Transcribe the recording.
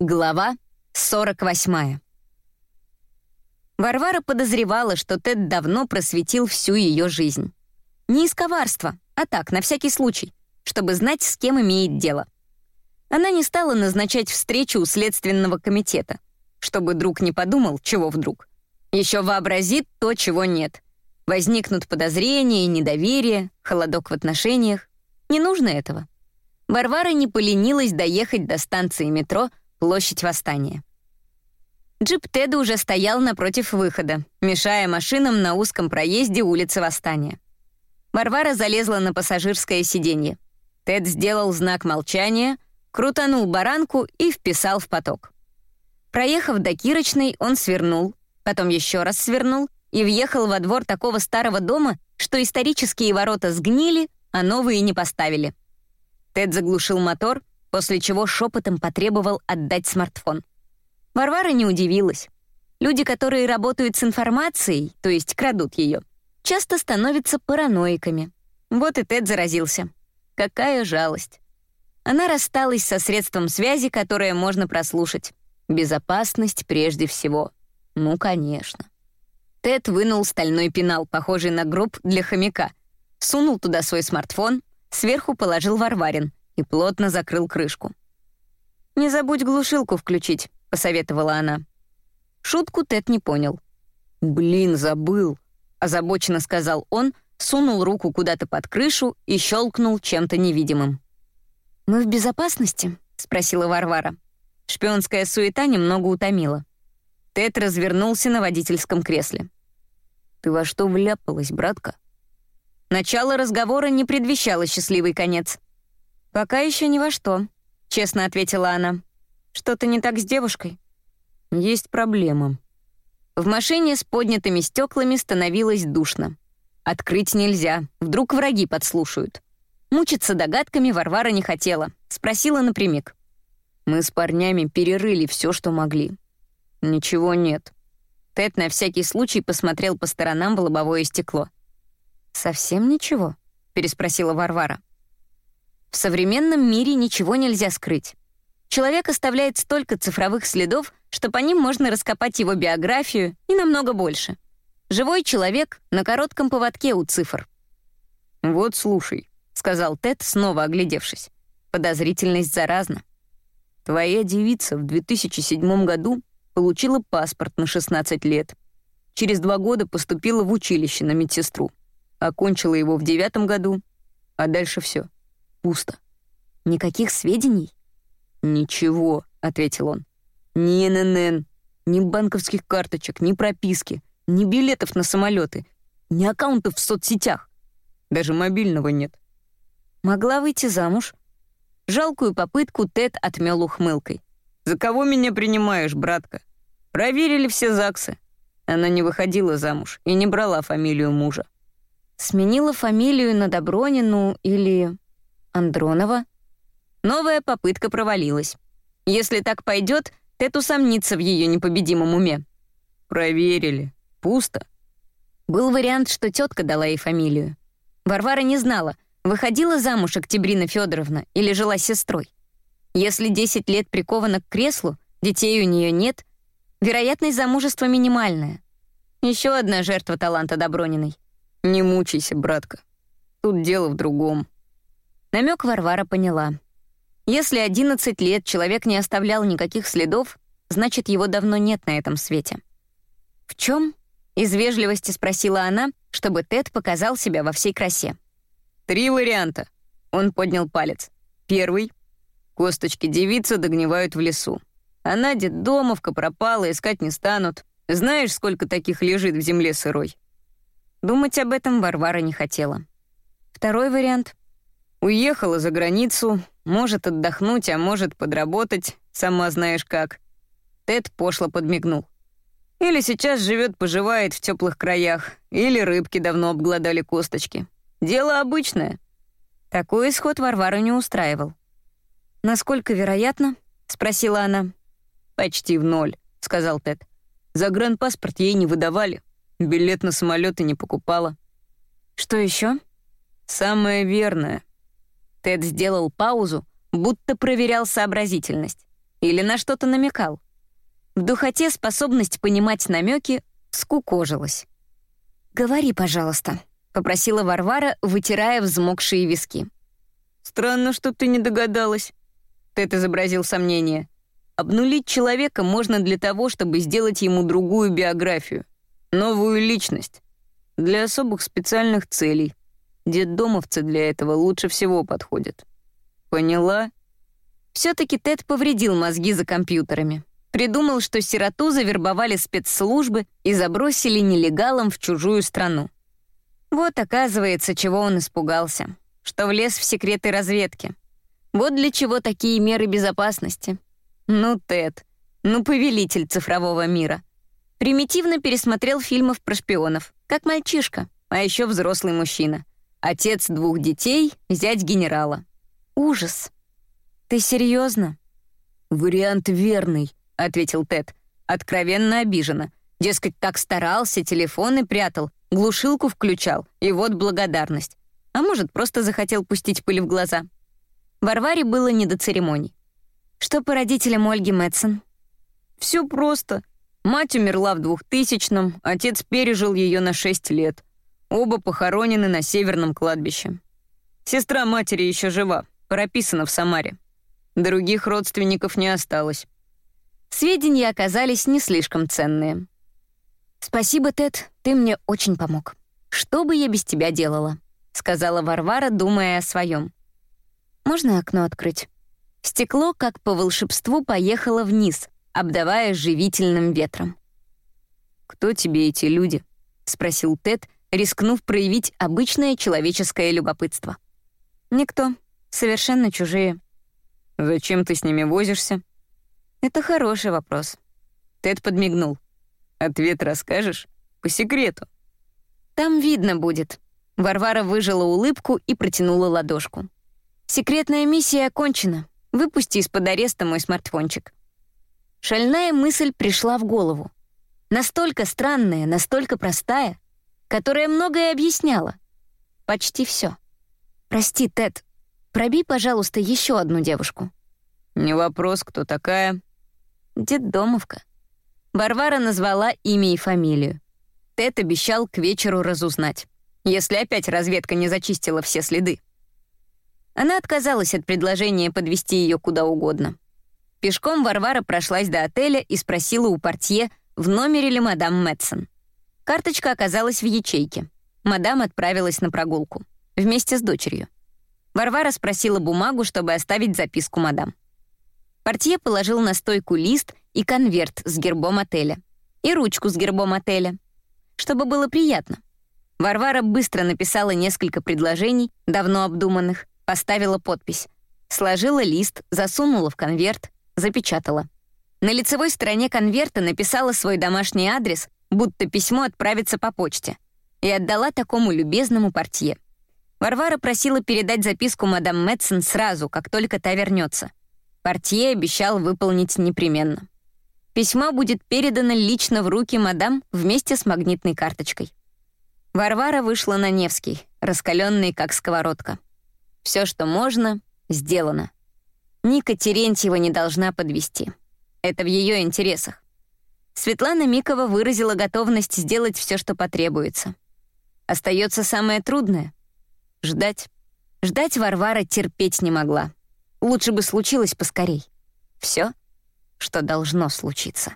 Глава 48. Варвара подозревала, что Тед давно просветил всю ее жизнь. Не из коварства, а так, на всякий случай, чтобы знать, с кем имеет дело. Она не стала назначать встречу у Следственного комитета, чтобы друг не подумал, чего вдруг. Еще вообразит то, чего нет. Возникнут подозрения, недоверие, холодок в отношениях. Не нужно этого. Варвара не поленилась доехать до станции метро Площадь Восстания. Джип Теда уже стоял напротив выхода, мешая машинам на узком проезде улицы Восстания. Варвара залезла на пассажирское сиденье. Тед сделал знак молчания, крутанул баранку и вписал в поток. Проехав до Кирочной, он свернул, потом еще раз свернул и въехал во двор такого старого дома, что исторические ворота сгнили, а новые не поставили. Тед заглушил мотор после чего шепотом потребовал отдать смартфон. Варвара не удивилась. Люди, которые работают с информацией, то есть крадут ее, часто становятся параноиками. Вот и Тед заразился. Какая жалость. Она рассталась со средством связи, которое можно прослушать. Безопасность прежде всего. Ну, конечно. Тед вынул стальной пенал, похожий на гроб для хомяка, сунул туда свой смартфон, сверху положил Варварин, и плотно закрыл крышку. «Не забудь глушилку включить», — посоветовала она. Шутку Тед не понял. «Блин, забыл», — озабоченно сказал он, сунул руку куда-то под крышу и щелкнул чем-то невидимым. «Мы в безопасности?» — спросила Варвара. Шпионская суета немного утомила. Тед развернулся на водительском кресле. «Ты во что вляпалась, братка?» Начало разговора не предвещало счастливый конец. «Пока еще ни во что», — честно ответила она. «Что-то не так с девушкой?» «Есть проблема». В машине с поднятыми стеклами становилось душно. Открыть нельзя, вдруг враги подслушают. Мучиться догадками Варвара не хотела, спросила напрямик. Мы с парнями перерыли все, что могли. Ничего нет. Тед на всякий случай посмотрел по сторонам в лобовое стекло. «Совсем ничего?» — переспросила Варвара. В современном мире ничего нельзя скрыть. Человек оставляет столько цифровых следов, что по ним можно раскопать его биографию и намного больше. Живой человек на коротком поводке у цифр. «Вот слушай», — сказал Тед, снова оглядевшись. Подозрительность заразна. «Твоя девица в 2007 году получила паспорт на 16 лет. Через два года поступила в училище на медсестру. Окончила его в девятом году, а дальше все. Пусто. Никаких сведений? Ничего, ответил он. Ни ННН, ни банковских карточек, ни прописки, ни билетов на самолеты, ни аккаунтов в соцсетях. Даже мобильного нет. Могла выйти замуж. Жалкую попытку Тед отмел ухмылкой. «За кого меня принимаешь, братка? Проверили все ЗАГСы». Она не выходила замуж и не брала фамилию мужа. Сменила фамилию на Добронину или... Андронова. Новая попытка провалилась. Если так пойдет, Тед усомнится в ее непобедимом уме. Проверили. Пусто. Был вариант, что тетка дала ей фамилию. Варвара не знала, выходила замуж Октябрина Федоровна или жила с сестрой. Если 10 лет прикована к креслу, детей у нее нет, вероятность замужества минимальная. Еще одна жертва таланта Доброниной. Не мучайся, братка. Тут дело в другом. Намек Варвара поняла. Если 11 лет человек не оставлял никаких следов, значит, его давно нет на этом свете. «В чем?» — из вежливости спросила она, чтобы Тед показал себя во всей красе. «Три варианта», — он поднял палец. «Первый. Косточки девицы догнивают в лесу. А Надя домовка пропала, искать не станут. Знаешь, сколько таких лежит в земле сырой?» Думать об этом Варвара не хотела. Второй вариант. Уехала за границу, может отдохнуть, а может подработать, сама знаешь как. Тед пошло подмигнул. Или сейчас живет-поживает в теплых краях, или рыбки давно обглодали косточки. Дело обычное. Такой исход Варвару не устраивал. «Насколько вероятно?» — спросила она. «Почти в ноль», — сказал Тед. «Загранпаспорт ей не выдавали, билет на самолет и не покупала». «Что еще? «Самое верное. Тед сделал паузу, будто проверял сообразительность. или на что-то намекал. В духоте способность понимать намеки скукожилась. «Говори, пожалуйста», — попросила Варвара, вытирая взмокшие виски. «Странно, что ты не догадалась», — Тед изобразил сомнение. «Обнулить человека можно для того, чтобы сделать ему другую биографию, новую личность, для особых специальных целей. Детдомовцы для этого лучше всего подходят. Поняла?» Все-таки Тед повредил мозги за компьютерами. Придумал, что сироту завербовали спецслужбы и забросили нелегалом в чужую страну. Вот, оказывается, чего он испугался. Что влез в секреты разведки. Вот для чего такие меры безопасности. Ну, Тед, ну, повелитель цифрового мира. Примитивно пересмотрел фильмов про шпионов, как мальчишка, а еще взрослый мужчина. Отец двух детей, зять генерала. Ужас. Ты серьезно? Вариант верный, ответил Тед. Откровенно обиженно. Дескать, так старался, телефоны прятал, глушилку включал, и вот благодарность. А может, просто захотел пустить пыль в глаза. Варваре было не до церемоний. Что по родителям Ольги Мэтсон? Все просто. Мать умерла в 2000-м, отец пережил ее на 6 лет. Оба похоронены на северном кладбище. Сестра матери еще жива, прописана в Самаре. Других родственников не осталось. Сведения оказались не слишком ценные. «Спасибо, Тед, ты мне очень помог. Что бы я без тебя делала?» — сказала Варвара, думая о своем. «Можно окно открыть?» Стекло, как по волшебству, поехало вниз, обдавая живительным ветром. «Кто тебе эти люди?» — спросил Тед, рискнув проявить обычное человеческое любопытство. «Никто. Совершенно чужие». «Зачем ты с ними возишься?» «Это хороший вопрос». Тед подмигнул. «Ответ расскажешь? По секрету». «Там видно будет». Варвара выжила улыбку и протянула ладошку. «Секретная миссия окончена. Выпусти из-под ареста мой смартфончик». Шальная мысль пришла в голову. Настолько странная, настолько простая, которая многое объясняла. Почти все. «Прости, Тед, проби, пожалуйста, еще одну девушку». «Не вопрос, кто такая?» «Детдомовка». Варвара назвала имя и фамилию. Тед обещал к вечеру разузнать, если опять разведка не зачистила все следы. Она отказалась от предложения подвести ее куда угодно. Пешком Варвара прошлась до отеля и спросила у портье, в номере ли мадам Мэтсон. Карточка оказалась в ячейке. Мадам отправилась на прогулку. Вместе с дочерью. Варвара спросила бумагу, чтобы оставить записку мадам. Портье положил на стойку лист и конверт с гербом отеля. И ручку с гербом отеля. Чтобы было приятно. Варвара быстро написала несколько предложений, давно обдуманных, поставила подпись. Сложила лист, засунула в конверт, запечатала. На лицевой стороне конверта написала свой домашний адрес, будто письмо отправится по почте, и отдала такому любезному портье. Варвара просила передать записку мадам Мэтсон сразу, как только та вернется. Портье обещал выполнить непременно. Письмо будет передано лично в руки мадам вместе с магнитной карточкой. Варвара вышла на Невский, раскаленный как сковородка. Все, что можно, сделано. Ника Терентьева не должна подвести. Это в ее интересах. Светлана Микова выразила готовность сделать все, что потребуется. Остается самое трудное — ждать. Ждать Варвара терпеть не могла. Лучше бы случилось поскорей. Все, что должно случиться.